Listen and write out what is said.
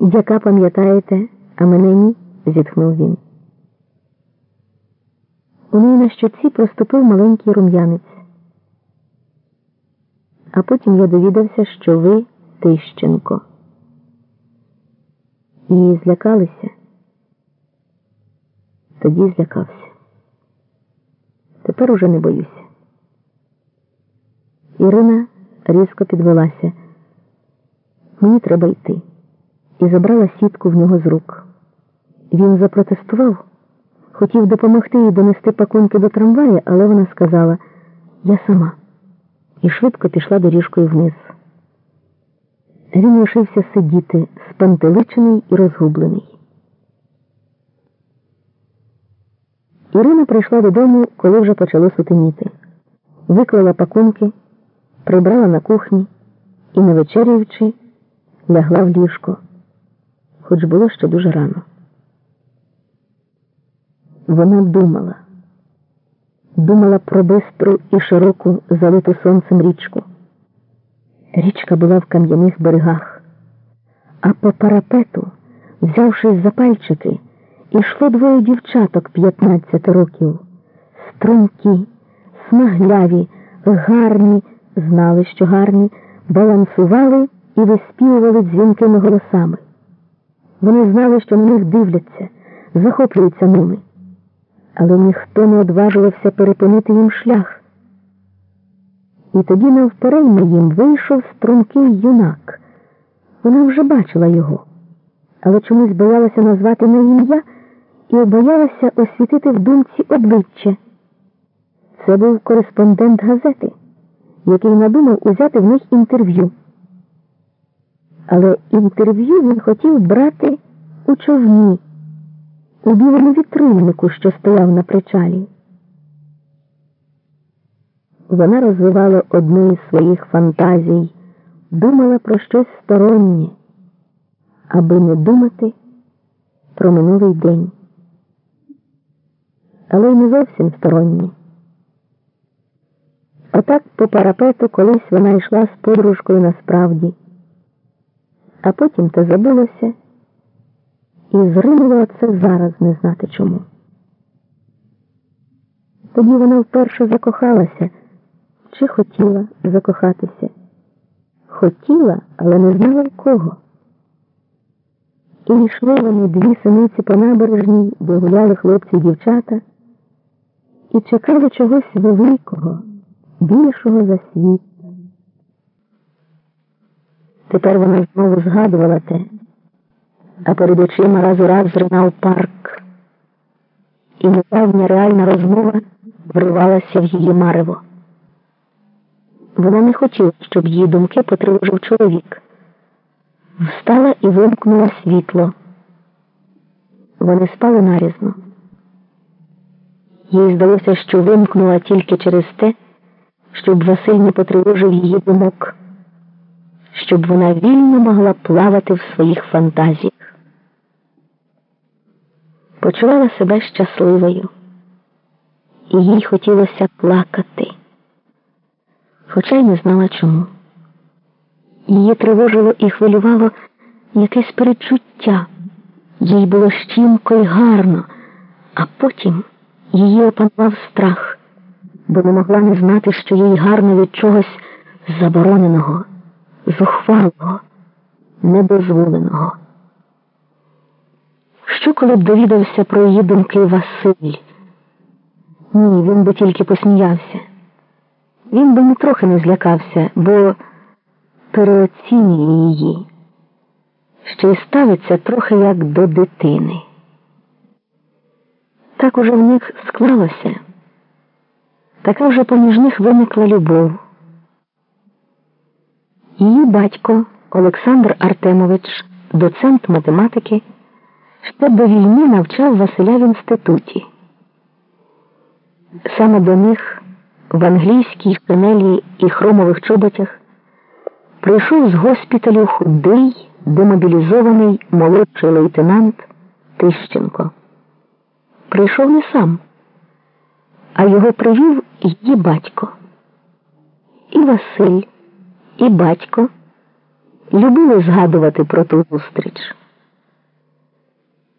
Дяка пам'ятаєте, а мене ні, зітхнув він. У неї на щоці проступив маленький рум'янець. А потім я довідався, що ви Тищенко. І злякалися. Тоді злякався. Тепер уже не боюся. Ірина різко підвелася. Мені треба йти. І забрала сітку в нього з рук. Він запротестував, хотів допомогти їй донести пакунки до трамвая, але вона сказала Я сама і швидко пішла доріжкою вниз. Він лишився сидіти, спантеличений і розгублений. Ірина прийшла додому, коли вже почало сутеніти. Виклала пакунки, прибрала на кухні і, не вечеряючи, лягла в ліжко, хоч було ще дуже рано. Вона думала, думала про бистру і широку, залиту сонцем річку. Річка була в кам'яних берегах, а по парапету, взявшись за пальчики, ішло двоє дівчаток 15 років, стрункі, смагляві, гарні, знали, що гарні, балансували і виспівували дзвінкими голосами. Вони знали, що на них дивляться, захоплюються ними, але ніхто не одважувався перепинити їм шлях. І тоді навперейми їм вийшов стрункий юнак. Вона вже бачила його, але чомусь боялася назвати на ім'я і боялася освітити в думці обличчя. Це був кореспондент газети, який надумав узяти в них інтерв'ю. Але інтерв'ю він хотів брати у човні, у білому вітрильнику, що стояв на причалі. Вона розвивала одну із своїх фантазій, думала про щось стороннє, аби не думати про минулий день. Але й не зовсім стороннє. Отак по парапету колись вона йшла з подружкою насправді, а потім те забулося і зринуло це зараз не знати чому. Тоді вона вперше закохалася чи хотіла закохатися. Хотіла, але не знала в кого. І йшли вони дві синиці по набережній, де гуляли хлопці і дівчата, і чекали чогось великого, більшого за світ. Тепер вона знову згадувала те, а перед очима раз у раз зринав парк, і недавня реальна розмова вривалася в її марево. Вона не хотіла, щоб її думки потривожив чоловік. Встала і вимкнула світло. Вони спали нарізно. Їй здалося, що вимкнула тільки через те, щоб Василь не потривожив її думок, щоб вона вільно могла плавати в своїх фантазіях. Почувала себе щасливою, і їй хотілося плакати хоча й не знала чому. Її тривожило і хвилювало якесь перечуття, їй було щімко й гарно, а потім її опанував страх, бо не могла не знати, що їй гарно від чогось забороненого, зухвалого, недозволеного. Що коли б довідався про її думки Василь? Ні, він би тільки посміявся. Він би трохи не злякався, бо переоцінює її, що й ставиться трохи як до дитини. Так уже в них склалося, така вже поміж них виникла любов. Її батько Олександр Артемович, доцент математики, ще до війни навчав Василя в інституті. Саме до них в англійській шинелі і хромових чоботях прийшов з госпіталю худий, демобілізований молодший лейтенант Тищенко. Прийшов не сам, а його привів її батько. І Василь, і батько любили згадувати про ту зустріч.